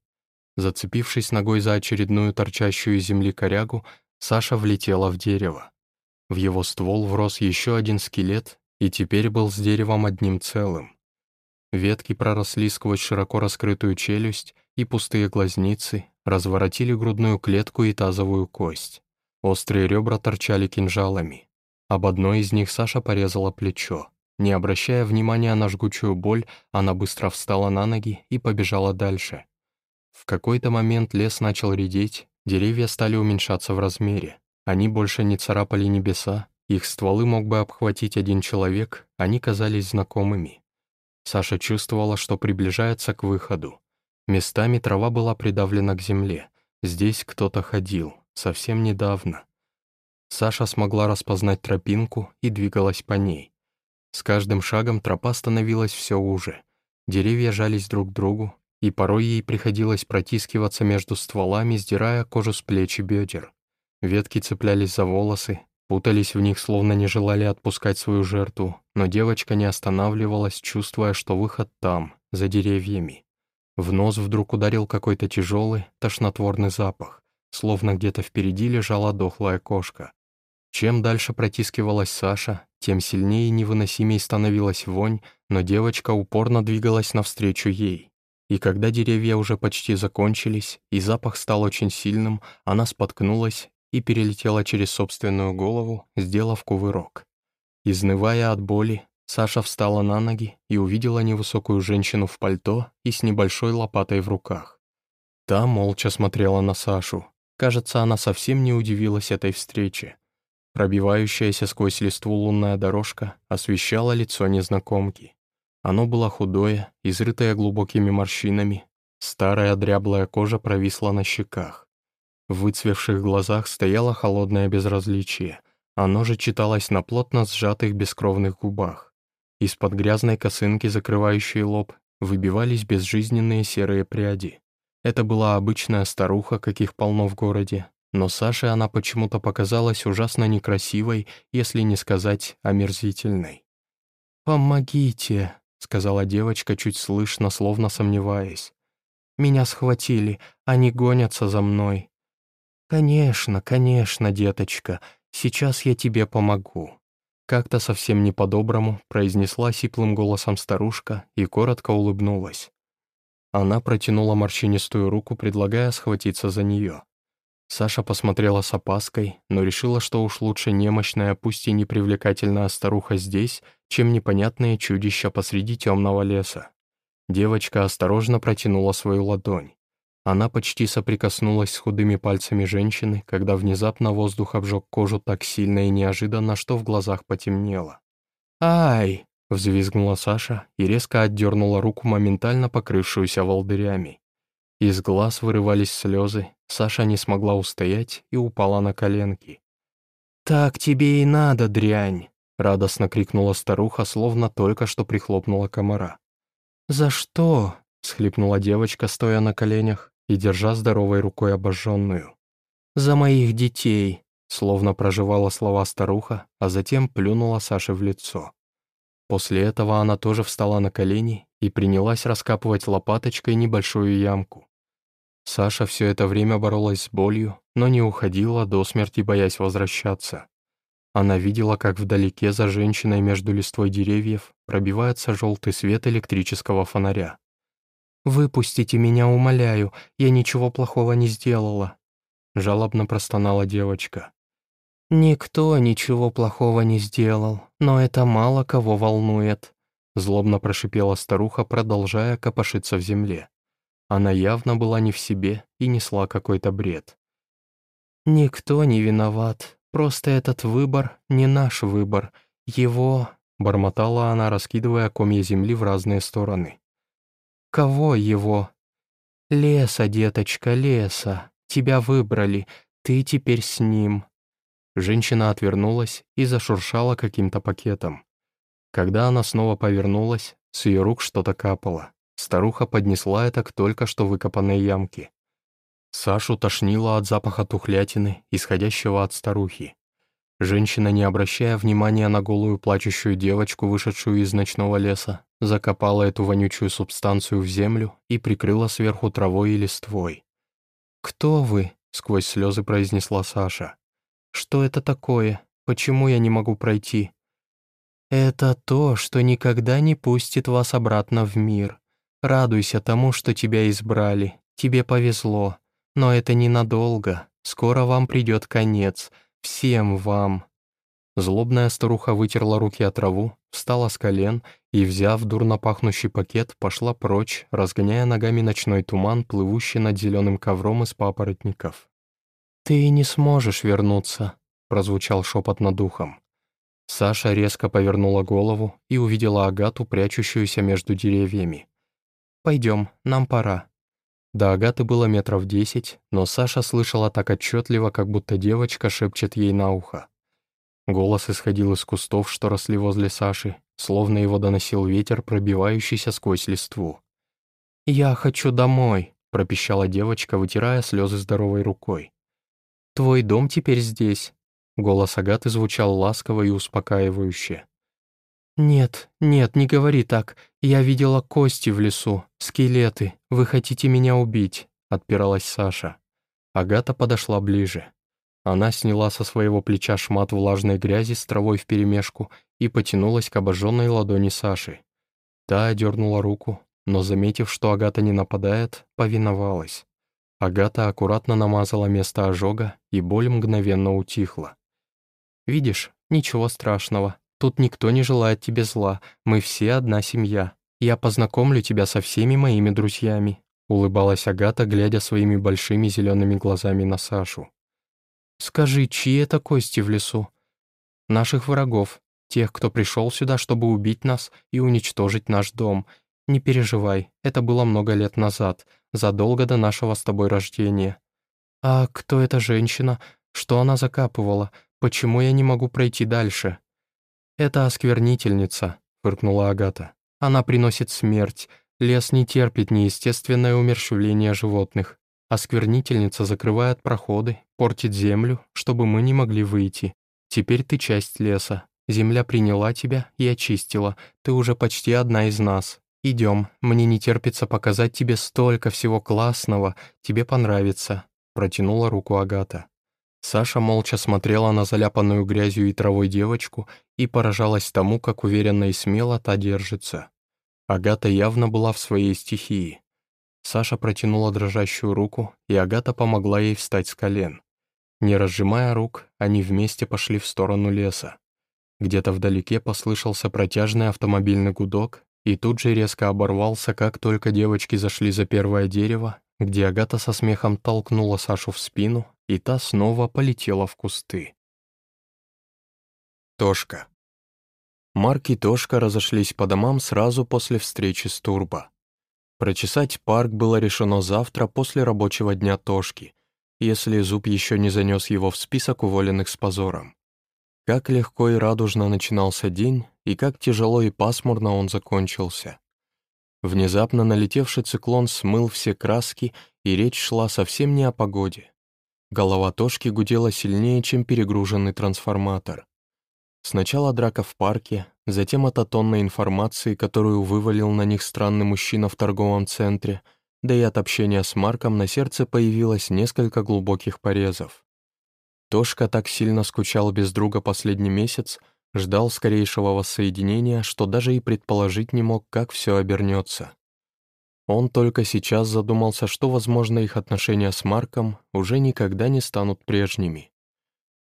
Зацепившись ногой за очередную торчащую из земли корягу, Саша влетела в дерево. В его ствол врос еще один скелет и теперь был с деревом одним целым. Ветки проросли сквозь широко раскрытую челюсть, и пустые глазницы разворотили грудную клетку и тазовую кость. Острые ребра торчали кинжалами. Об одной из них Саша порезала плечо. Не обращая внимания на жгучую боль, она быстро встала на ноги и побежала дальше. В какой-то момент лес начал редеть, деревья стали уменьшаться в размере. Они больше не царапали небеса, их стволы мог бы обхватить один человек, они казались знакомыми. Саша чувствовала, что приближается к выходу. Местами трава была придавлена к земле. Здесь кто-то ходил, совсем недавно. Саша смогла распознать тропинку и двигалась по ней. С каждым шагом тропа становилась все уже. Деревья жались друг к другу, и порой ей приходилось протискиваться между стволами, сдирая кожу с плеч и бедер. Ветки цеплялись за волосы, путались в них, словно не желали отпускать свою жертву, но девочка не останавливалась, чувствуя, что выход там, за деревьями. В нос вдруг ударил какой-то тяжелый, тошнотворный запах, словно где-то впереди лежала дохлая кошка. Чем дальше протискивалась Саша, тем сильнее и невыносимей становилась вонь, но девочка упорно двигалась навстречу ей. И когда деревья уже почти закончились, и запах стал очень сильным, она споткнулась и перелетела через собственную голову, сделав кувырок. Изнывая от боли, Саша встала на ноги и увидела невысокую женщину в пальто и с небольшой лопатой в руках. Та молча смотрела на Сашу. Кажется, она совсем не удивилась этой встрече. Пробивающаяся сквозь листву лунная дорожка освещала лицо незнакомки. Оно было худое, изрытое глубокими морщинами. Старая дряблая кожа провисла на щеках. В выцвевших глазах стояло холодное безразличие. Оно же читалось на плотно сжатых бескровных губах. Из-под грязной косынки, закрывающей лоб, выбивались безжизненные серые пряди. Это была обычная старуха, каких полно в городе, но Саше она почему-то показалась ужасно некрасивой, если не сказать омерзительной. «Помогите», — сказала девочка, чуть слышно, словно сомневаясь. «Меня схватили, они гонятся за мной». «Конечно, конечно, деточка, сейчас я тебе помогу». Как-то совсем не по-доброму произнесла сиплым голосом старушка и коротко улыбнулась. Она протянула морщинистую руку, предлагая схватиться за нее. Саша посмотрела с опаской, но решила, что уж лучше немощная, пусть и непривлекательная старуха здесь, чем непонятные чудища посреди темного леса. Девочка осторожно протянула свою ладонь. Она почти соприкоснулась с худыми пальцами женщины, когда внезапно воздух обжег кожу так сильно и неожиданно, что в глазах потемнело. «Ай!» — взвизгнула Саша и резко отдернула руку, моментально покрывшуюся волдырями. Из глаз вырывались слезы, Саша не смогла устоять и упала на коленки. «Так тебе и надо, дрянь!» — радостно крикнула старуха, словно только что прихлопнула комара. «За что?» — схлипнула девочка, стоя на коленях и держа здоровой рукой обожженную. «За моих детей!» — словно проживала слова старуха, а затем плюнула Саше в лицо. После этого она тоже встала на колени и принялась раскапывать лопаточкой небольшую ямку. Саша все это время боролась с болью, но не уходила до смерти, боясь возвращаться. Она видела, как вдалеке за женщиной между листвой деревьев пробивается желтый свет электрического фонаря. «Выпустите меня, умоляю, я ничего плохого не сделала», — жалобно простонала девочка. «Никто ничего плохого не сделал, но это мало кого волнует», — злобно прошипела старуха, продолжая копошиться в земле. Она явно была не в себе и несла какой-то бред. «Никто не виноват, просто этот выбор не наш выбор, его...» — бормотала она, раскидывая комья земли в разные стороны. «Кого его?» «Леса, деточка, леса. Тебя выбрали, ты теперь с ним». Женщина отвернулась и зашуршала каким-то пакетом. Когда она снова повернулась, с ее рук что-то капало. Старуха поднесла это к только что выкопанной ямке. Сашу тошнило от запаха тухлятины, исходящего от старухи. Женщина, не обращая внимания на голую плачущую девочку, вышедшую из ночного леса, закопала эту вонючую субстанцию в землю и прикрыла сверху травой и листвой. «Кто вы?» — сквозь слезы произнесла Саша. «Что это такое? Почему я не могу пройти?» «Это то, что никогда не пустит вас обратно в мир. Радуйся тому, что тебя избрали. Тебе повезло. Но это ненадолго. Скоро вам придет конец. Всем вам». Злобная старуха вытерла руки от траву, встала с колен и, взяв дурно пахнущий пакет, пошла прочь, разгоняя ногами ночной туман, плывущий над зеленым ковром из папоротников. «Ты не сможешь вернуться», — прозвучал шепот над ухом. Саша резко повернула голову и увидела Агату, прячущуюся между деревьями. «Пойдем, нам пора». До Агаты было метров десять, но Саша слышала так отчетливо, как будто девочка шепчет ей на ухо. Голос исходил из кустов, что росли возле Саши, словно его доносил ветер, пробивающийся сквозь листву. «Я хочу домой», — пропищала девочка, вытирая слезы здоровой рукой. Твой дом теперь здесь». Голос Агаты звучал ласково и успокаивающе. «Нет, нет, не говори так. Я видела кости в лесу, скелеты. Вы хотите меня убить», — отпиралась Саша. Агата подошла ближе. Она сняла со своего плеча шмат влажной грязи с травой вперемешку и потянулась к обожженной ладони Саши. Та дернула руку, но, заметив, что Агата не нападает, повиновалась. Агата аккуратно намазала место ожога, и боль мгновенно утихла. «Видишь, ничего страшного. Тут никто не желает тебе зла. Мы все одна семья. Я познакомлю тебя со всеми моими друзьями», улыбалась Агата, глядя своими большими зелеными глазами на Сашу. «Скажи, чьи это кости в лесу?» «Наших врагов, тех, кто пришел сюда, чтобы убить нас и уничтожить наш дом. Не переживай, это было много лет назад, задолго до нашего с тобой рождения. А кто эта женщина? Что она закапывала? Почему я не могу пройти дальше? Это осквернительница, фыркнула Агата. Она приносит смерть. Лес не терпит неестественное умерщвление животных. Осквернительница закрывает проходы, портит землю, чтобы мы не могли выйти. Теперь ты часть леса. Земля приняла тебя и очистила. Ты уже почти одна из нас. «Идем, мне не терпится показать тебе столько всего классного, тебе понравится», — протянула руку Агата. Саша молча смотрела на заляпанную грязью и травой девочку и поражалась тому, как уверенно и смело та держится. Агата явно была в своей стихии. Саша протянула дрожащую руку, и Агата помогла ей встать с колен. Не разжимая рук, они вместе пошли в сторону леса. Где-то вдалеке послышался протяжный автомобильный гудок, и тут же резко оборвался, как только девочки зашли за первое дерево, где Агата со смехом толкнула Сашу в спину, и та снова полетела в кусты. Тошка. Марк и Тошка разошлись по домам сразу после встречи с Турбо. Прочесать парк было решено завтра после рабочего дня Тошки, если Зуб еще не занес его в список уволенных с позором. Как легко и радужно начинался день, и как тяжело и пасмурно он закончился. Внезапно налетевший циклон смыл все краски, и речь шла совсем не о погоде. Голова Тошки гудела сильнее, чем перегруженный трансформатор. Сначала драка в парке, затем от тонна информации, которую вывалил на них странный мужчина в торговом центре, да и от общения с Марком на сердце появилось несколько глубоких порезов. Тошка так сильно скучал без друга последний месяц, ждал скорейшего воссоединения, что даже и предположить не мог, как все обернется. Он только сейчас задумался, что, возможно, их отношения с Марком уже никогда не станут прежними.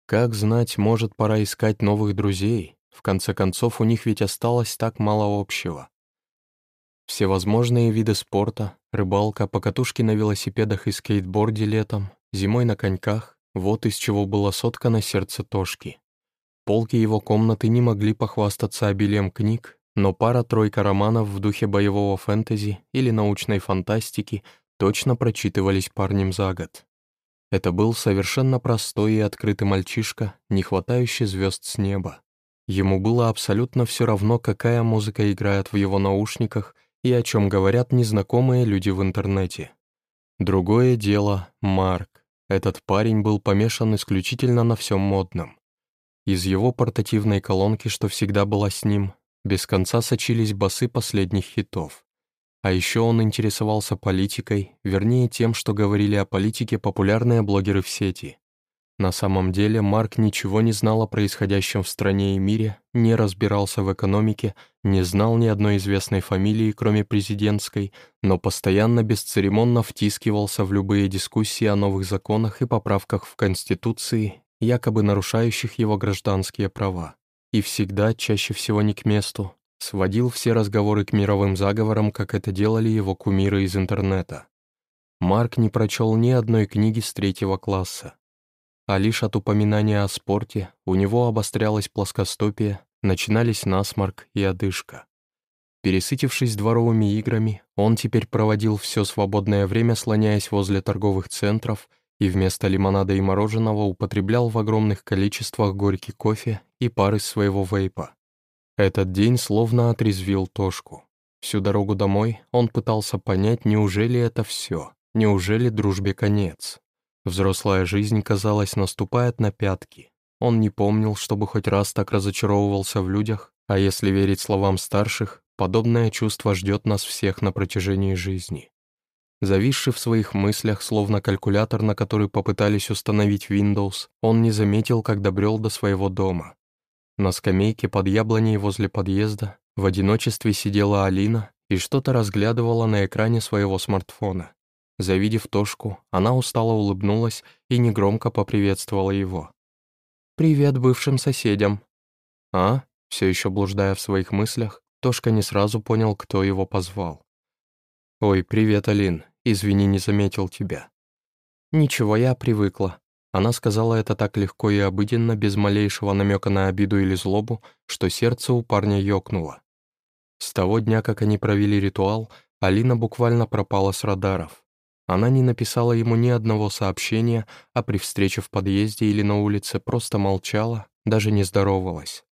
Как знать, может, пора искать новых друзей, в конце концов, у них ведь осталось так мало общего. Всевозможные виды спорта, рыбалка, покатушки на велосипедах и скейтборде летом, зимой на коньках, вот из чего было соткано сердце Тошки. Полки его комнаты не могли похвастаться обилием книг, но пара-тройка романов в духе боевого фэнтези или научной фантастики точно прочитывались парнем за год. Это был совершенно простой и открытый мальчишка, не хватающий звезд с неба. Ему было абсолютно все равно, какая музыка играет в его наушниках и о чем говорят незнакомые люди в интернете. Другое дело — Марк. Этот парень был помешан исключительно на всем модном. Из его портативной колонки, что всегда была с ним, без конца сочились басы последних хитов. А еще он интересовался политикой, вернее тем, что говорили о политике популярные блогеры в сети. На самом деле Марк ничего не знал о происходящем в стране и мире, не разбирался в экономике, не знал ни одной известной фамилии, кроме президентской, но постоянно бесцеремонно втискивался в любые дискуссии о новых законах и поправках в Конституции, якобы нарушающих его гражданские права. И всегда, чаще всего не к месту, сводил все разговоры к мировым заговорам, как это делали его кумиры из интернета. Марк не прочел ни одной книги с третьего класса а лишь от упоминания о спорте у него обострялась плоскостопие, начинались насморк и одышка. Пересытившись дворовыми играми, он теперь проводил все свободное время, слоняясь возле торговых центров, и вместо лимонада и мороженого употреблял в огромных количествах горький кофе и пары своего вейпа. Этот день словно отрезвил Тошку. Всю дорогу домой он пытался понять, неужели это все, неужели дружбе конец. Взрослая жизнь, казалось, наступает на пятки. Он не помнил, чтобы хоть раз так разочаровывался в людях, а если верить словам старших, подобное чувство ждет нас всех на протяжении жизни. Зависший в своих мыслях, словно калькулятор, на который попытались установить Windows, он не заметил, как добрел до своего дома. На скамейке под яблоней возле подъезда в одиночестве сидела Алина и что-то разглядывала на экране своего смартфона. Завидев Тошку, она устало улыбнулась и негромко поприветствовала его. «Привет бывшим соседям». «А?» Все еще блуждая в своих мыслях, Тошка не сразу понял, кто его позвал. «Ой, привет, Алин. Извини, не заметил тебя». «Ничего, я привыкла». Она сказала это так легко и обыденно, без малейшего намека на обиду или злобу, что сердце у парня ёкнуло. С того дня, как они провели ритуал, Алина буквально пропала с радаров. Она не написала ему ни одного сообщения, а при встрече в подъезде или на улице просто молчала, даже не здоровалась.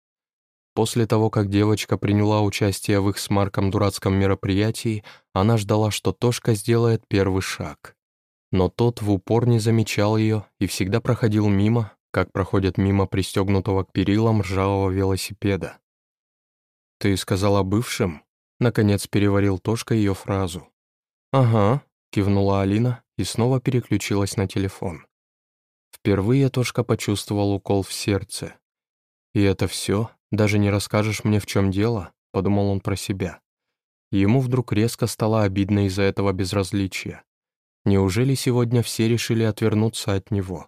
После того, как девочка приняла участие в их с Марком дурацком мероприятии, она ждала, что Тошка сделает первый шаг. Но тот в упор не замечал ее и всегда проходил мимо, как проходят мимо пристегнутого к перилам ржавого велосипеда. «Ты сказала бывшим?» Наконец переварил Тошка ее фразу. «Ага», — кивнула Алина и снова переключилась на телефон. Впервые Тошка почувствовал укол в сердце. «И это все? Даже не расскажешь мне, в чем дело?» — подумал он про себя. Ему вдруг резко стало обидно из-за этого безразличия. Неужели сегодня все решили отвернуться от него?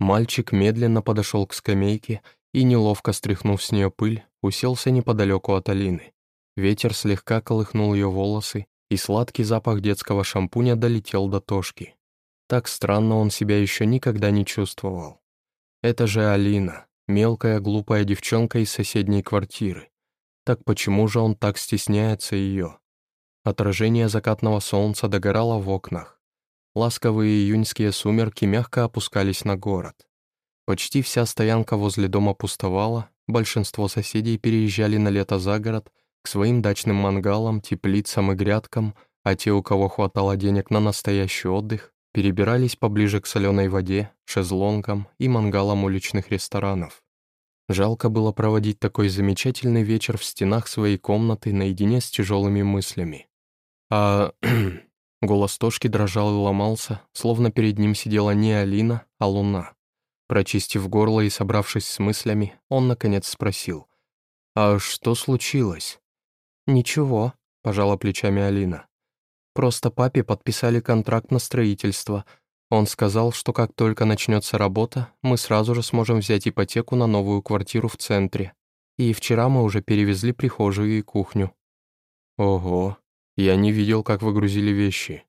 Мальчик медленно подошел к скамейке и, неловко стряхнув с нее пыль, уселся неподалеку от Алины. Ветер слегка колыхнул ее волосы, и сладкий запах детского шампуня долетел до Тошки. Так странно он себя еще никогда не чувствовал. Это же Алина, мелкая глупая девчонка из соседней квартиры. Так почему же он так стесняется ее? Отражение закатного солнца догорало в окнах. Ласковые июньские сумерки мягко опускались на город. Почти вся стоянка возле дома пустовала, большинство соседей переезжали на лето за город к своим дачным мангалам, теплицам и грядкам, а те, у кого хватало денег на настоящий отдых, перебирались поближе к соленой воде, шезлонгам и мангалам уличных ресторанов. Жалко было проводить такой замечательный вечер в стенах своей комнаты наедине с тяжелыми мыслями. А... <clears throat> Голос Тошки дрожал и ломался, словно перед ним сидела не Алина, а Луна. Прочистив горло и собравшись с мыслями, он, наконец, спросил. «А что случилось?» «Ничего», — пожала плечами Алина. «Просто папе подписали контракт на строительство. Он сказал, что как только начнется работа, мы сразу же сможем взять ипотеку на новую квартиру в центре. И вчера мы уже перевезли прихожую и кухню». «Ого, я не видел, как вы грузили вещи».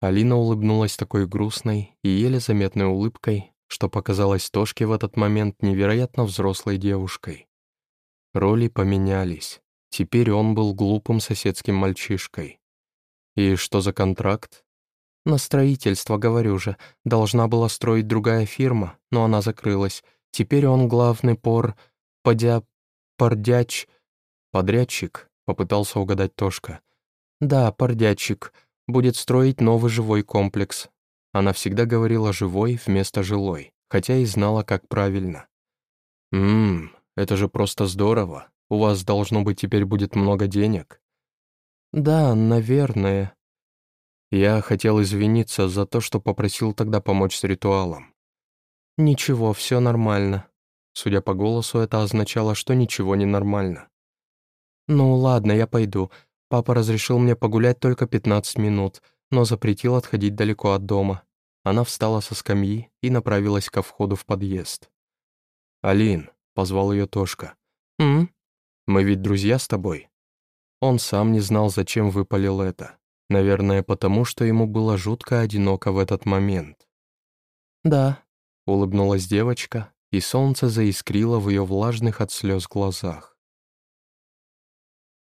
Алина улыбнулась такой грустной и еле заметной улыбкой, что показалось Тошке в этот момент невероятно взрослой девушкой. Роли поменялись. Теперь он был глупым соседским мальчишкой. И что за контракт? На строительство, говорю же. Должна была строить другая фирма, но она закрылась. Теперь он главный пор... подя... пордяч... Подрядчик, попытался угадать Тошка. Да, пордячик. Будет строить новый живой комплекс. Она всегда говорила «живой» вместо «жилой», хотя и знала, как правильно. «Ммм, это же просто здорово. У вас, должно быть, теперь будет много денег». «Да, наверное». Я хотел извиниться за то, что попросил тогда помочь с ритуалом. «Ничего, все нормально». Судя по голосу, это означало, что ничего не нормально. «Ну ладно, я пойду. Папа разрешил мне погулять только 15 минут но запретил отходить далеко от дома. Она встала со скамьи и направилась ко входу в подъезд. «Алин», — позвал ее Тошка. «М? Мы ведь друзья с тобой?» Он сам не знал, зачем выпалил это. Наверное, потому что ему было жутко одиноко в этот момент. «Да», — улыбнулась девочка, и солнце заискрило в ее влажных от слез глазах.